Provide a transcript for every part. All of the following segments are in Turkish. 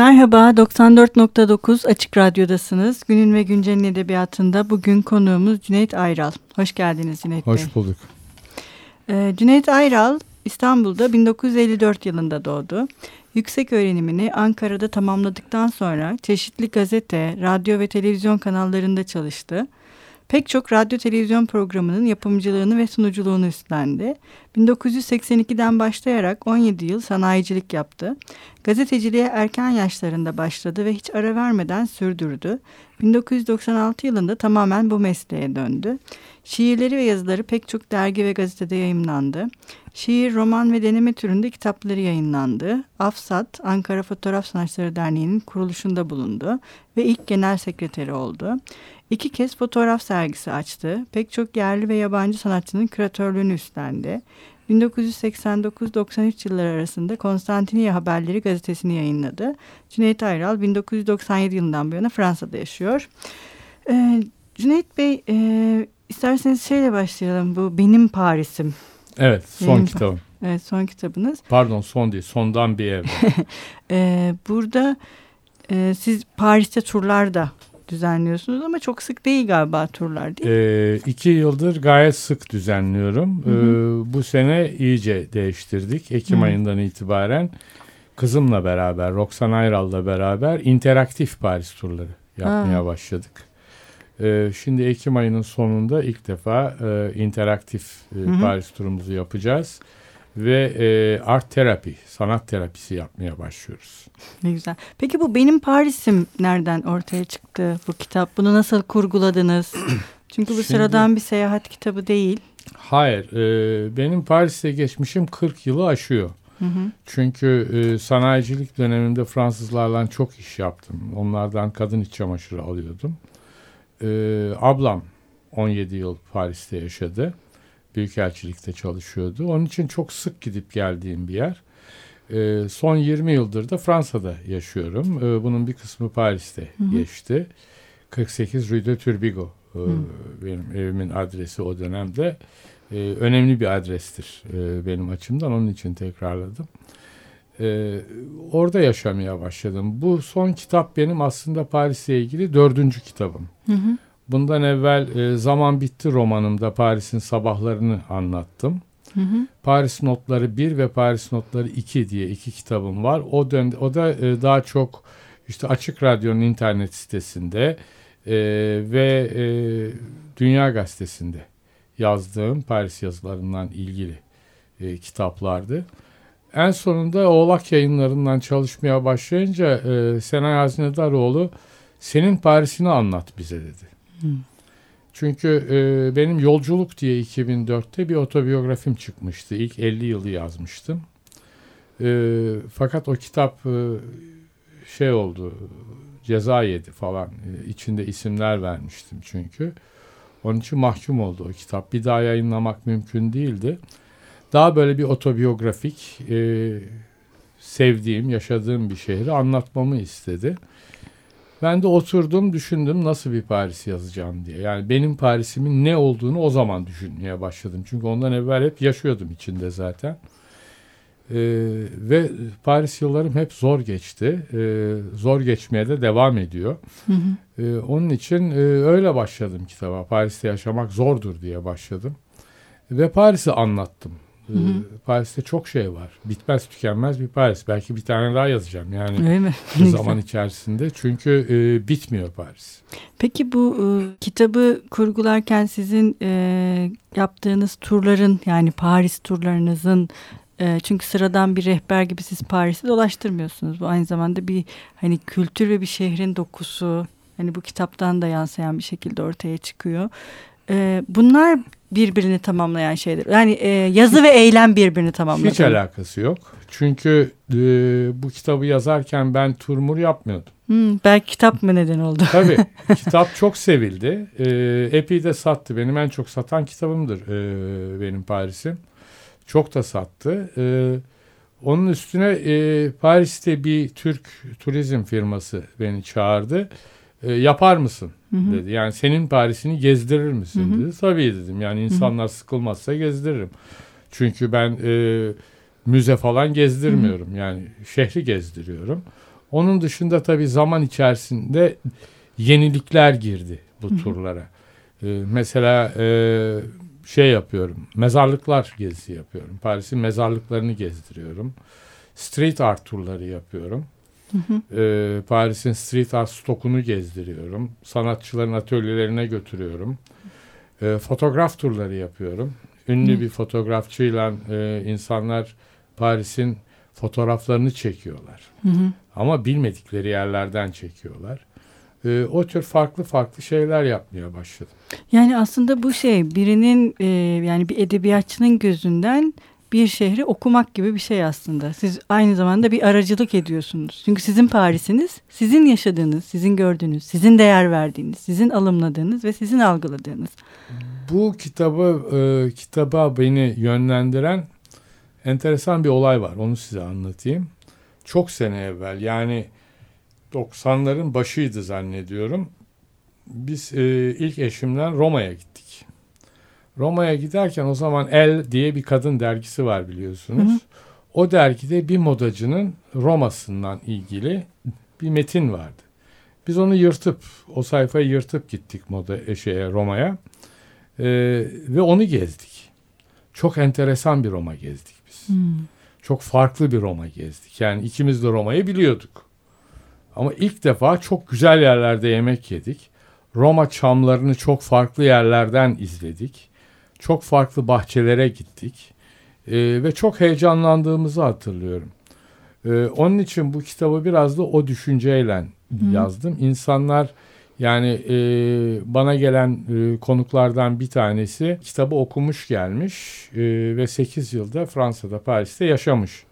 Merhaba, 94.9 Açık Radyo'dasınız. Günün ve Güncel'in edebiyatında bugün konuğumuz Cüneyt Ayral. Hoş geldiniz Cüneyt Hoş Bey. Hoş bulduk. Ee, Cüneyt Ayral İstanbul'da 1954 yılında doğdu. Yüksek öğrenimini Ankara'da tamamladıktan sonra çeşitli gazete, radyo ve televizyon kanallarında çalıştı. Pek çok radyo televizyon programının yapımcılığını ve sunuculuğunu üstlendi. 1982'den başlayarak 17 yıl sanayicilik yaptı. Gazeteciliğe erken yaşlarında başladı ve hiç ara vermeden sürdürdü. 1996 yılında tamamen bu mesleğe döndü. Şiirleri ve yazıları pek çok dergi ve gazetede yayımlandı. Şiir, roman ve deneme türünde kitapları yayınlandı. Afsat, Ankara Fotoğraf Sanatçıları Derneği'nin kuruluşunda bulundu ve ilk genel sekreteri oldu. İki kez fotoğraf sergisi açtı. Pek çok yerli ve yabancı sanatçının küratörlüğünü üstlendi. 1989-93 yılları arasında Konstantiniye Haberleri gazetesini yayınladı. Cüneyt Ayral 1997 yılından bu yana Fransa'da yaşıyor. Ee, Cüneyt Bey e, isterseniz şeyle başlayalım bu Benim Paris'im. Evet son Benim, kitabım. Evet son kitabınız. Pardon son değil sondan bir ev. ee, burada e, siz Paris'te turlar da düzenliyorsunuz ama çok sık değil galiba turlar değil mi? Ee, iki yıldır gayet sık düzenliyorum. Hı hı. Ee, bu sene iyice değiştirdik. Ekim hı. ayından itibaren kızımla beraber, Roxan Ayral'la beraber interaktif Paris turları yapmaya ha. başladık. Ee, şimdi Ekim ayının sonunda ilk defa e, interaktif e, hı hı. Paris turumuzu yapacağız ve e, art terapi, sanat terapisi yapmaya başlıyoruz. Ne güzel. Peki bu Benim Paris'im nereden ortaya çıktı bu kitap? Bunu nasıl kurguladınız? Çünkü bu Şimdi, sıradan bir seyahat kitabı değil. Hayır, e, benim Paris'te geçmişim 40 yılı aşıyor. Hı hı. Çünkü e, sanayicilik döneminde Fransızlarla çok iş yaptım. Onlardan kadın iç çamaşırı alıyordum. E, ablam 17 yıl Paris'te yaşadı. Büyükelçilikte çalışıyordu. Onun için çok sık gidip geldiğim bir yer. E, son 20 yıldır da Fransa'da yaşıyorum. E, bunun bir kısmı Paris'te hı hı. geçti. 48 Rue de Turbigo e, benim evimin adresi o dönemde. E, önemli bir adrestir e, benim açımdan. Onun için tekrarladım. E, orada yaşamaya başladım. Bu son kitap benim aslında Paris'le ilgili dördüncü kitabım. Hı hı. Bundan evvel e, Zaman Bitti romanımda Paris'in sabahlarını anlattım. Hı hı. Paris Notları 1 ve Paris Notları 2 diye iki kitabım var. O dön o da e, daha çok işte Açık Radyo'nun internet sitesinde e, ve e, Dünya Gazetesi'nde yazdığım Paris yazılarından ilgili e, kitaplardı. En sonunda Oğlak yayınlarından çalışmaya başlayınca e, Senay Hazinedaroğlu senin Paris'ini anlat bize dedi. Çünkü e, benim Yolculuk diye 2004'te bir otobiyografim çıkmıştı. İlk 50 yılı yazmıştım. E, fakat o kitap e, şey oldu, ceza yedi falan. E, içinde isimler vermiştim çünkü. Onun için mahkum oldu o kitap. Bir daha yayınlamak mümkün değildi. Daha böyle bir otobiyografik, e, sevdiğim, yaşadığım bir şehri anlatmamı istedi. Ben de oturdum düşündüm nasıl bir Paris yazacağım diye. Yani benim Paris'imin ne olduğunu o zaman düşünmeye başladım. Çünkü ondan evvel hep yaşıyordum içinde zaten. Ee, ve Paris yıllarım hep zor geçti. Ee, zor geçmeye de devam ediyor. Hı hı. Ee, onun için e, öyle başladım kitaba. Paris'te yaşamak zordur diye başladım. Ve Paris'i anlattım. Hı hı. Ee, Paris'te çok şey var. Bitmez tükenmez bir Paris. Belki bir tane daha yazacağım yani Öyle mi? zaman içerisinde. Çünkü e, bitmiyor Paris. Peki bu e, kitabı kurgularken sizin e, yaptığınız turların yani Paris turlarınızın e, çünkü sıradan bir rehber gibi siz Paris'i dolaştırmıyorsunuz. Bu aynı zamanda bir hani kültür ve bir şehrin dokusu. Hani bu kitaptan da yansıyan bir şekilde ortaya çıkıyor. E, bunlar birbirini tamamlayan şeyler. Yani e, yazı ve eylem birbirini tamamlıyor. Hiç alakası yok. Çünkü e, bu kitabı yazarken ben turmur yapmıyordum. Hmm, belki kitap mı neden oldu? Tabii. kitap çok sevildi. E, epey de sattı. Benim en çok satan kitabımdır e, benim Paris'im. Çok da sattı. E, onun üstüne e, Paris'te bir Türk turizm firması beni çağırdı e, yapar mısın hı dedi. Yani senin Paris'ini gezdirir misin hı hı. dedi. Tabii dedim. Yani insanlar hı hı. sıkılmazsa gezdiririm. Çünkü ben e, müze falan gezdirmiyorum. Hı hı. Yani şehri gezdiriyorum. Onun dışında tabii zaman içerisinde yenilikler girdi bu turlara. Ee, mesela e, şey yapıyorum, mezarlıklar gezisi yapıyorum. Paris'in mezarlıklarını gezdiriyorum. Street art turları yapıyorum. Ee, Paris'in street art stokunu gezdiriyorum. Sanatçıların atölyelerine götürüyorum. Ee, fotoğraf turları yapıyorum. Ünlü Hı. bir fotoğrafçıyla e, insanlar Paris'in fotoğraflarını çekiyorlar. Hı hı. Ama bilmedikleri yerlerden çekiyorlar. Ee, o tür farklı farklı şeyler yapmaya başladım. Yani aslında bu şey birinin e, yani bir edebiyatçının gözünden bir şehri okumak gibi bir şey aslında. Siz aynı zamanda bir aracılık ediyorsunuz. Çünkü sizin Paris'iniz, sizin yaşadığınız, sizin gördüğünüz, sizin değer verdiğiniz, sizin alımladığınız ve sizin algıladığınız. Bu kitabı e, kitaba beni yönlendiren enteresan bir olay var. Onu size anlatayım. Çok sene evvel yani 90'ların başıydı zannediyorum. Biz e, ilk eşimden Roma'ya gittik. Roma'ya giderken o zaman El diye bir kadın dergisi var biliyorsunuz. Hı hı. O dergide bir modacının Roma'sından ilgili bir metin vardı. Biz onu yırtıp o sayfayı yırtıp gittik moda e, şeye Roma'ya. Ee, ve onu gezdik. Çok enteresan bir Roma gezdik biz. Çok farklı bir Roma gezdik. Yani ikimiz de Roma'yı biliyorduk. Ama ilk defa çok güzel yerlerde yemek yedik. Roma çamlarını çok farklı yerlerden izledik. Çok farklı bahçelere gittik. Ee, ve çok heyecanlandığımızı hatırlıyorum. Ee, onun için bu kitabı biraz da o düşünceyle yazdım. İnsanlar yani e, bana gelen e, konuklardan bir tanesi kitabı okumuş gelmiş e, ve 8 yılda Fransa'da Paris'te yaşamış.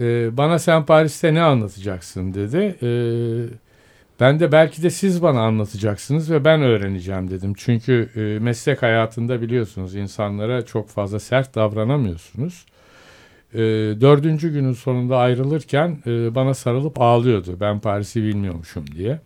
E, bana sen Paris'te ne anlatacaksın dedi. E, ben de belki de siz bana anlatacaksınız ve ben öğreneceğim dedim. Çünkü e, meslek hayatında biliyorsunuz insanlara çok fazla sert davranamıyorsunuz. E, dördüncü günün sonunda ayrılırken e, bana sarılıp ağlıyordu. Ben Paris'i bilmiyormuşum diye.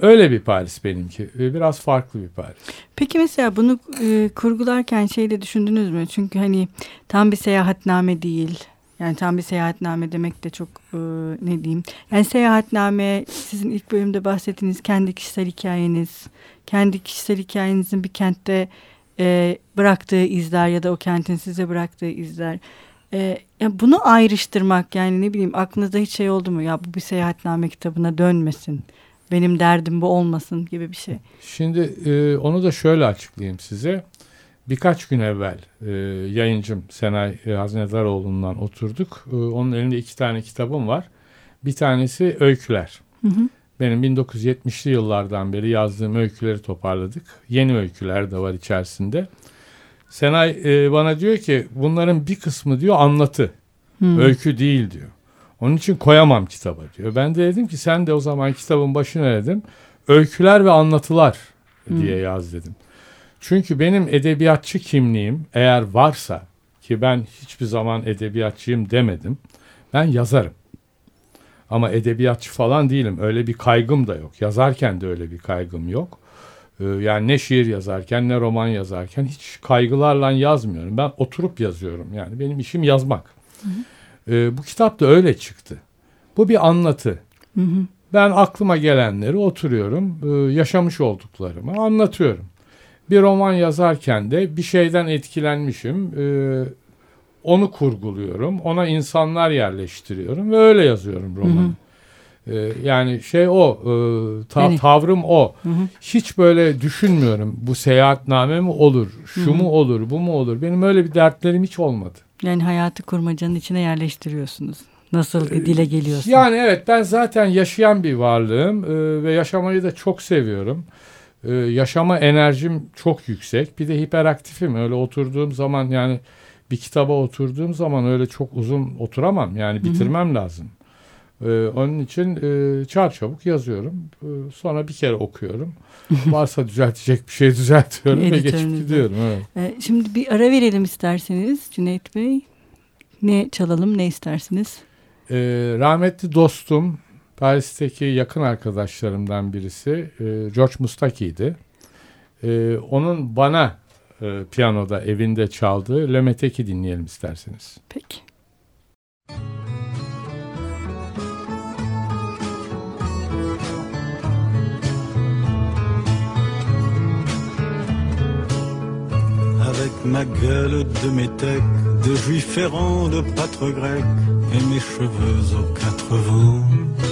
Öyle bir Paris benimki. E, biraz farklı bir Paris. Peki mesela bunu e, kurgularken şey de düşündünüz mü? Çünkü hani tam bir seyahatname değil. Yani tam bir seyahatname demek de çok e, ne diyeyim. Yani seyahatname sizin ilk bölümde bahsettiğiniz kendi kişisel hikayeniz. Kendi kişisel hikayenizin bir kentte e, bıraktığı izler ya da o kentin size bıraktığı izler. E, ya bunu ayrıştırmak yani ne bileyim aklınızda hiç şey oldu mu? Ya bu bir seyahatname kitabına dönmesin. Benim derdim bu olmasın gibi bir şey. Şimdi e, onu da şöyle açıklayayım size. Birkaç gün evvel e, yayıncım Senay e, Haznedaroğlu'ndan oturduk. E, onun elinde iki tane kitabım var. Bir tanesi Öyküler. Hı hı. Benim 1970'li yıllardan beri yazdığım öyküleri toparladık. Yeni öyküler de var içerisinde. Senay e, bana diyor ki bunların bir kısmı diyor anlatı. Hı. Öykü değil diyor. Onun için koyamam kitaba diyor. Ben de dedim ki sen de o zaman kitabın başına dedim. Öyküler ve anlatılar diye yaz dedim. Çünkü benim edebiyatçı kimliğim eğer varsa ki ben hiçbir zaman edebiyatçıyım demedim. Ben yazarım. Ama edebiyatçı falan değilim. Öyle bir kaygım da yok. Yazarken de öyle bir kaygım yok. Ee, yani ne şiir yazarken ne roman yazarken hiç kaygılarla yazmıyorum. Ben oturup yazıyorum. Yani benim işim yazmak. Ee, bu kitap da öyle çıktı. Bu bir anlatı. Hı hı. Ben aklıma gelenleri oturuyorum, e, yaşamış olduklarımı anlatıyorum. Bir roman yazarken de bir şeyden etkilenmişim, e, onu kurguluyorum, ona insanlar yerleştiriyorum ve öyle yazıyorum romanı. E, Yani şey o, e, ta- Yani- tavrım o. Hı hı. Hiç böyle düşünmüyorum. Bu seyahatname mi olur, şu mu olur, bu mu olur? Benim öyle bir dertlerim hiç olmadı. Yani hayatı kurmacanın içine yerleştiriyorsunuz. Nasıl dile geliyorsa. Yani evet ben zaten yaşayan bir varlığım e, ve yaşamayı da çok seviyorum. E, yaşama enerjim çok yüksek. Bir de hiperaktifim. Öyle oturduğum zaman yani bir kitaba oturduğum zaman öyle çok uzun oturamam. Yani bitirmem lazım. E, onun için e, çarçabuk yazıyorum. E, sonra bir kere okuyorum. Varsa düzeltecek bir şey düzeltiyorum ve geçip gidiyorum. Evet. Ee, şimdi bir ara verelim isterseniz Cüneyt Bey. Ne çalalım ne istersiniz? Ee, rahmetli dostum Paris'teki yakın arkadaşlarımdan birisi e, George Mustaki'ydi. E, onun bana e, piyanoda evinde çaldığı Le Meteki dinleyelim isterseniz. Peki. Avec ma gueule de métèque, de juif errant, de pâtre grec, et mes cheveux aux quatre vents.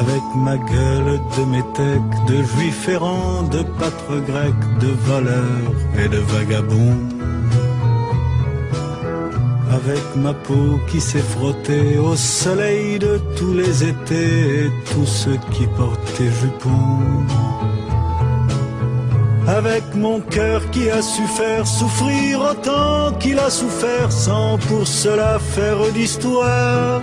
Avec ma gueule de métèque, de juif errant, de pâtre grec, de voleur et de vagabond. Avec ma peau qui s'est frottée au soleil de tous les étés et tous ceux qui portaient jupons. Avec mon cœur qui a su faire souffrir autant qu'il a souffert sans pour cela faire d'histoire.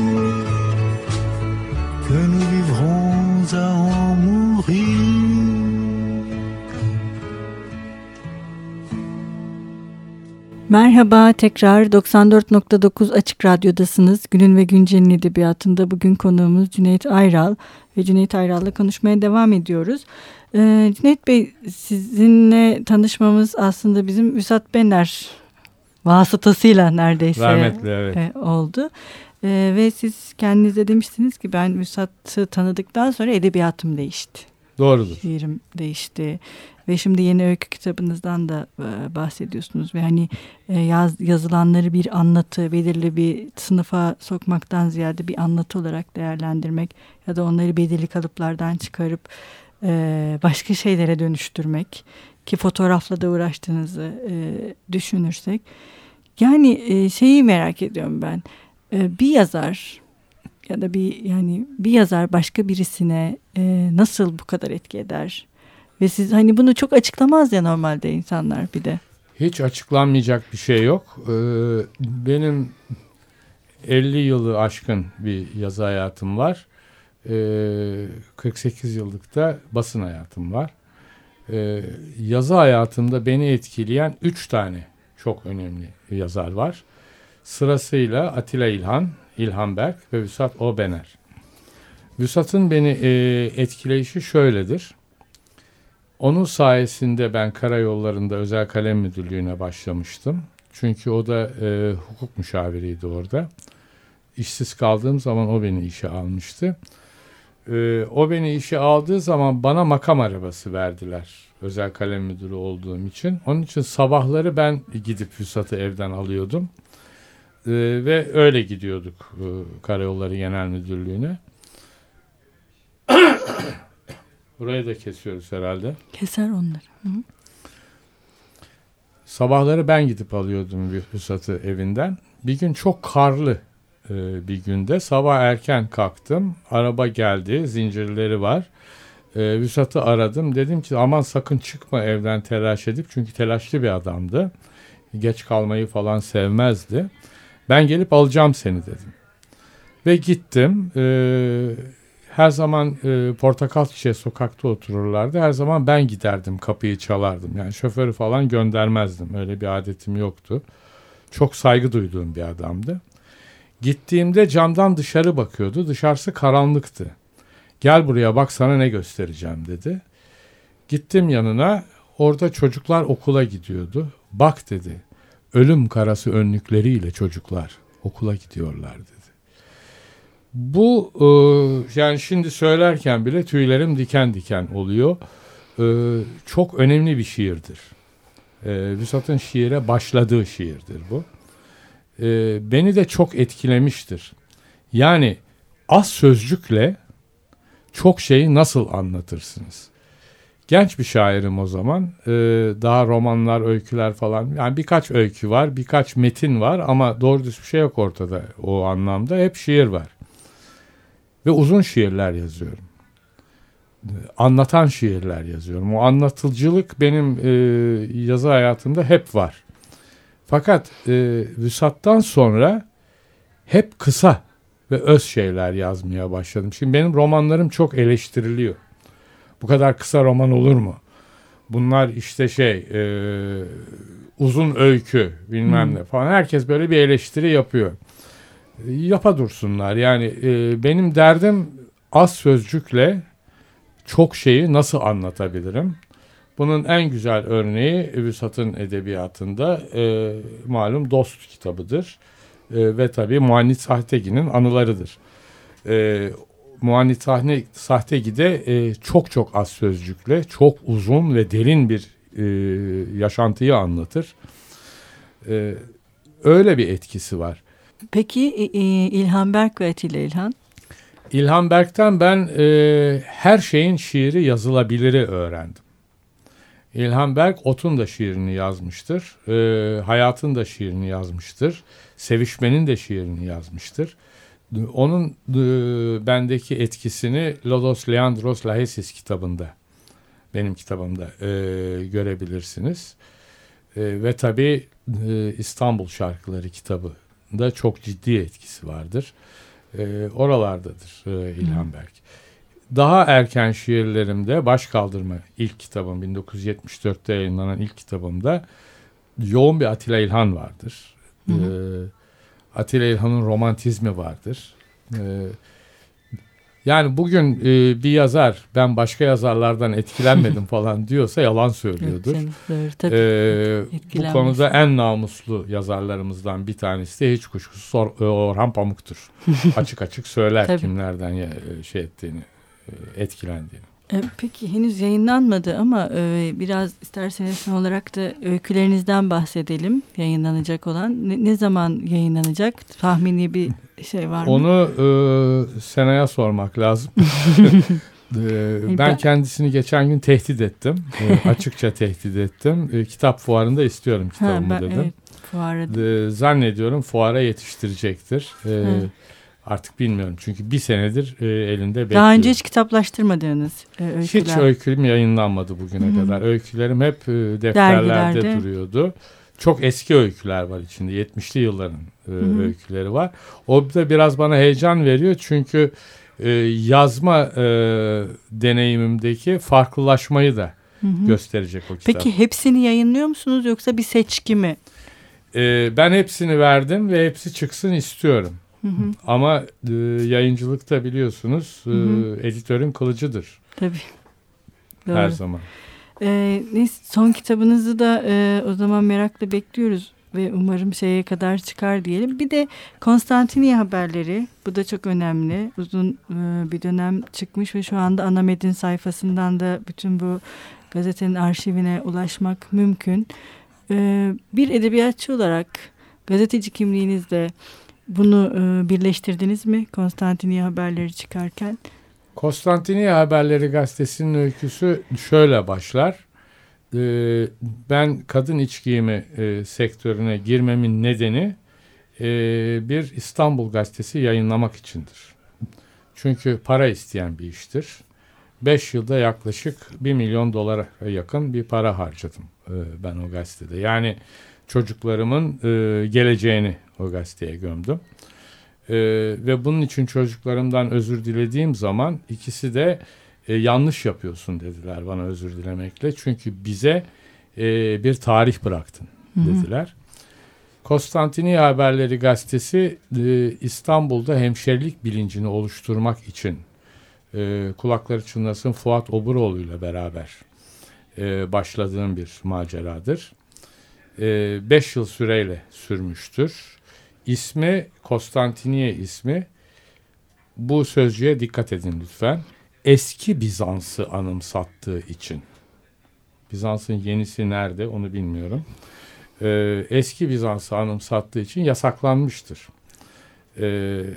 à en mourir. Merhaba tekrar 94.9 Açık Radyo'dasınız. Günün ve Güncel'in edebiyatında bugün konuğumuz Cüneyt Ayral ve Cüneyt Ayral'la konuşmaya devam ediyoruz. Ee, Cüneyt Bey sizinle tanışmamız aslında bizim Üsat Bener vasıtasıyla neredeyse Rahmetli, evet. e, oldu. E, ve siz kendinize demiştiniz ki ben Üsad'ı tanıdıktan sonra edebiyatım değişti. Doğrudur. Şiirim değişti. Ve şimdi yeni öykü kitabınızdan da e, bahsediyorsunuz. Ve hani e, yaz, yazılanları bir anlatı, belirli bir sınıfa sokmaktan ziyade bir anlatı olarak değerlendirmek ya da onları belirli kalıplardan çıkarıp e, başka şeylere dönüştürmek ki fotoğrafla da uğraştığınızı düşünürsek. Yani şeyi merak ediyorum ben. E, bir yazar ya da bir yani bir yazar başka birisine e, nasıl bu kadar etki eder? Ve siz hani bunu çok açıklamaz ya normalde insanlar bir de. Hiç açıklanmayacak bir şey yok. Ee, benim 50 yılı aşkın bir yazı hayatım var. Ee, 48 yıllık da basın hayatım var. Ee, yazı hayatımda beni etkileyen 3 tane çok önemli yazar var. Sırasıyla Atilla İlhan, İlhan Berk ve Vüsat Obener. Vüsat'ın beni e, etkileyişi şöyledir. Onun sayesinde ben karayollarında özel kalem müdürlüğüne başlamıştım. Çünkü o da e, hukuk müşaviriydi orada. İşsiz kaldığım zaman o beni işe almıştı. E, o beni işe aldığı zaman bana makam arabası verdiler. Özel kalem müdürü olduğum için. Onun için sabahları ben gidip Vüsat'ı evden alıyordum. E, ve öyle gidiyorduk e, Karayolları Genel Müdürlüğü'ne. Burayı da kesiyoruz herhalde. Keser onları. Hı. Sabahları ben gidip alıyordum Vüsat'ı evinden. Bir gün çok karlı e, bir günde sabah erken kalktım. Araba geldi, zincirleri var. E, Vüsat'ı aradım. Dedim ki aman sakın çıkma evden telaş edip. Çünkü telaşlı bir adamdı. Geç kalmayı falan sevmezdi. Ben gelip alacağım seni dedim. Ve gittim. Eee her zaman e, portakal çiçeği sokakta otururlardı. Her zaman ben giderdim kapıyı çalardım. Yani şoförü falan göndermezdim. Öyle bir adetim yoktu. Çok saygı duyduğum bir adamdı. Gittiğimde camdan dışarı bakıyordu. Dışarısı karanlıktı. Gel buraya bak sana ne göstereceğim dedi. Gittim yanına. orada çocuklar okula gidiyordu. Bak dedi ölüm karası önlükleriyle çocuklar okula gidiyorlar dedi. Bu e, yani şimdi söylerken bile tüylerim diken diken oluyor. E, çok önemli bir şiirdir. E, Vüsat'ın şiire başladığı şiirdir bu. E, beni de çok etkilemiştir. Yani az sözcükle çok şeyi nasıl anlatırsınız? Genç bir şairim o zaman. Ee, daha romanlar, öyküler falan. Yani birkaç öykü var, birkaç metin var ama doğru düz bir şey yok ortada o anlamda. Hep şiir var. Ve uzun şiirler yazıyorum. Anlatan şiirler yazıyorum. O anlatıcılık benim e, yazı hayatımda hep var. Fakat e, Vüsat'tan sonra hep kısa ve öz şeyler yazmaya başladım. Şimdi benim romanlarım çok eleştiriliyor. Bu kadar kısa roman olur mu? Bunlar işte şey e, uzun öykü bilmem hmm. ne falan. Herkes böyle bir eleştiri yapıyor. Yapa dursunlar. Yani e, benim derdim az sözcükle çok şeyi nasıl anlatabilirim? Bunun en güzel örneği Vüsat'ın edebiyatında e, malum Dost kitabıdır. E, ve tabii Muannit Sahtegi'nin anılarıdır. E, Muannit Sahne, Sahtegi'de e, çok çok az sözcükle, çok uzun ve derin bir e, yaşantıyı anlatır. E, öyle bir etkisi var. Peki İlhan Berk ve Atilla İlhan? İlhan Berk'ten ben e, her şeyin şiiri yazılabiliri öğrendim. İlhan Berk Ot'un da şiirini yazmıştır. E, Hayat'ın da şiirini yazmıştır. Sevişmenin de şiirini yazmıştır. Onun e, bendeki etkisini Lodos Leandros Lahesis kitabında, benim kitabımda e, görebilirsiniz. E, ve tabii e, İstanbul Şarkıları kitabı da çok ciddi etkisi vardır. E, oralardadır e, İlhan Berk. Daha erken şiirlerimde Baş Kaldırma ilk kitabım 1974'te yayınlanan ilk kitabımda yoğun bir Atilla İlhan vardır. Hı hı. E, Atilla İlhan'ın romantizmi vardır. Ee, yani bugün e, bir yazar ben başka yazarlardan etkilenmedim falan diyorsa yalan söylüyordur. Evet, tabii. Ee, bu konuda en namuslu yazarlarımızdan bir tanesi de hiç kuşkusuz e, Orhan Pamuk'tur. açık açık söyler kimlerden e, şey ettiğini, etkilendiğini. E, peki henüz yayınlanmadı ama e, biraz isterseniz son olarak da öykülerinizden bahsedelim yayınlanacak olan. Ne, ne zaman yayınlanacak? Tahmini bir şey var mı? Onu e, Sena'ya sormak lazım. e, ben kendisini geçen gün tehdit ettim. E, açıkça tehdit ettim. E, kitap fuarında istiyorum kitabımı ha, ben, dedim. Evet, fuarda. E, zannediyorum fuara yetiştirecektir. E, Artık bilmiyorum çünkü bir senedir e, elinde bekliyor. Daha önce hiç kitaplaştırmadığınız e, öyküler. Hiç öyküm yayınlanmadı bugüne Hı-hı. kadar. Öykülerim hep e, defterlerde Dergilerde. duruyordu. Çok eski öyküler var içinde. 70'li yılların e, öyküleri var. O da biraz bana heyecan veriyor çünkü e, yazma e, deneyimimdeki farklılaşmayı da Hı-hı. gösterecek o kitap. Peki hepsini yayınlıyor musunuz yoksa bir seçki mi? E, ben hepsini verdim ve hepsi çıksın istiyorum. Hı hı. Ama e, yayıncılıkta biliyorsunuz e, editörün kılıcıdır. Tabii. Doğru. Her zaman. Ee, son kitabınızı da e, o zaman merakla bekliyoruz ve umarım şeye kadar çıkar diyelim. Bir de Konstantiniye haberleri bu da çok önemli. Uzun e, bir dönem çıkmış ve şu anda ana medin sayfasından da bütün bu gazetenin arşivine ulaşmak mümkün. E, bir edebiyatçı olarak gazeteci kimliğinizde bunu e, birleştirdiniz mi Konstantiniye haberleri çıkarken? Konstantiniye Haberleri gazetesinin öyküsü şöyle başlar. Ee, ben kadın iç giyimi e, sektörüne girmemin nedeni e, bir İstanbul gazetesi yayınlamak içindir. Çünkü para isteyen bir iştir. Beş yılda yaklaşık bir milyon dolara yakın bir para harcadım e, ben o gazetede. Yani çocuklarımın e, geleceğini o gazeteye gömdüm. E, ve bunun için çocuklarımdan özür dilediğim zaman ikisi de e, yanlış yapıyorsun dediler bana özür dilemekle. Çünkü bize e, bir tarih bıraktın dediler. Konstantiniye Haberleri gazetesi e, İstanbul'da hemşerilik bilincini oluşturmak için e, kulakları çınlasın Fuat Oburoğlu ile beraber e, başladığım bir maceradır. 5 e, yıl süreyle sürmüştür. İsmi Konstantiniye ismi. Bu sözcüğe dikkat edin lütfen. Eski Bizans'ı anımsattığı için. Bizans'ın yenisi nerede onu bilmiyorum. Ee, eski Bizans'ı anımsattığı için yasaklanmıştır. Ee,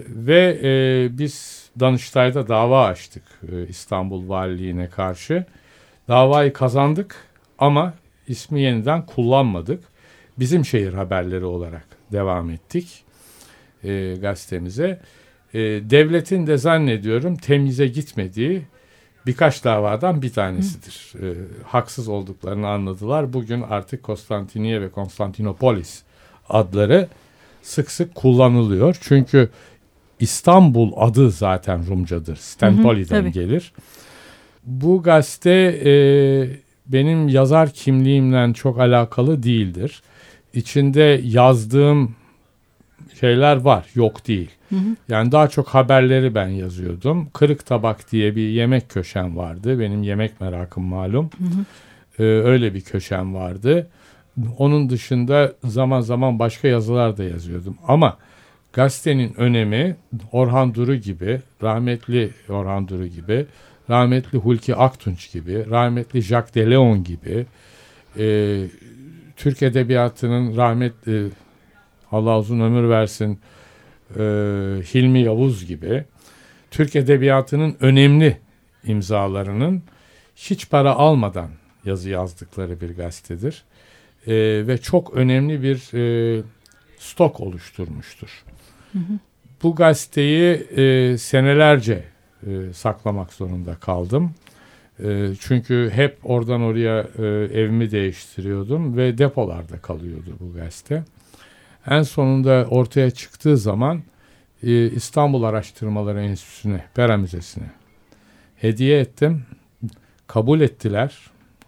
ve e, biz Danıştay'da dava açtık e, İstanbul Valiliğine karşı. Davayı kazandık ama ismi yeniden kullanmadık. Bizim şehir haberleri olarak devam ettik e, gazetemize. E, devletin de zannediyorum temize gitmediği birkaç davadan bir tanesidir. E, haksız olduklarını anladılar. Bugün artık Konstantiniye ve Konstantinopolis adları sık sık kullanılıyor. Çünkü İstanbul adı zaten Rumcadır. Stenpoli'den gelir. Bu gazete e, benim yazar kimliğimle çok alakalı değildir. İçinde yazdığım şeyler var, yok değil. Hı hı. Yani daha çok haberleri ben yazıyordum. Kırık Tabak diye bir yemek köşem vardı. Benim yemek merakım malum. Hı hı. Ee, öyle bir köşem vardı. Onun dışında zaman zaman başka yazılar da yazıyordum. Ama gazetenin önemi Orhan Duru gibi, rahmetli Orhan Duru gibi, rahmetli Hulki Aktunç gibi, rahmetli Jacques de Leon gibi, e, Türk Edebiyatı'nın rahmetli Allah uzun ömür versin e, Hilmi Yavuz gibi Türk Edebiyatı'nın önemli imzalarının hiç para almadan yazı yazdıkları bir gazetedir. E, ve çok önemli bir e, stok oluşturmuştur. Hı hı. Bu gazeteyi e, senelerce e, saklamak zorunda kaldım. E, çünkü hep oradan oraya e, evimi değiştiriyordum ve depolarda kalıyordu bu gazete. En sonunda ortaya çıktığı zaman e, İstanbul Araştırmaları Enstitüsü'ne, Pera Müzesi'ne hediye ettim. Kabul ettiler.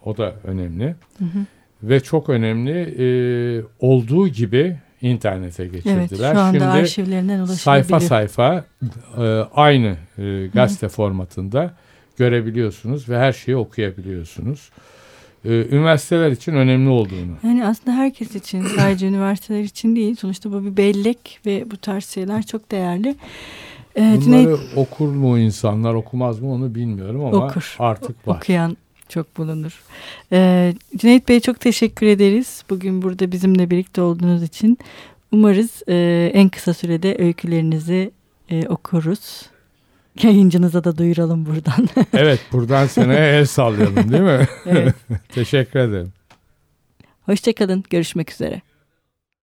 O da önemli. Hı hı. Ve çok önemli e, olduğu gibi internete geçirdiler. Evet, şu anda Şimdi arşivlerinden sayfa sayfa e, aynı e, gazete hı formatında görebiliyorsunuz ve her şeyi okuyabiliyorsunuz e, üniversiteler için önemli olduğunu. Yani aslında herkes için sadece üniversiteler için değil. Sonuçta bu bir bellek ve bu tarz şeyler çok değerli. Bunları Cüneyt, okur mu insanlar okumaz mı onu bilmiyorum ama okur, artık var. Okuyan çok bulunur. Ee, Cüneyt Bey çok teşekkür ederiz. Bugün burada bizimle birlikte olduğunuz için. Umarız e, en kısa sürede öykülerinizi e, okuruz. Yayıncınıza da duyuralım buradan. evet buradan seneye el sallayalım değil mi? evet. Teşekkür ederim. Hoşçakalın. Görüşmek üzere.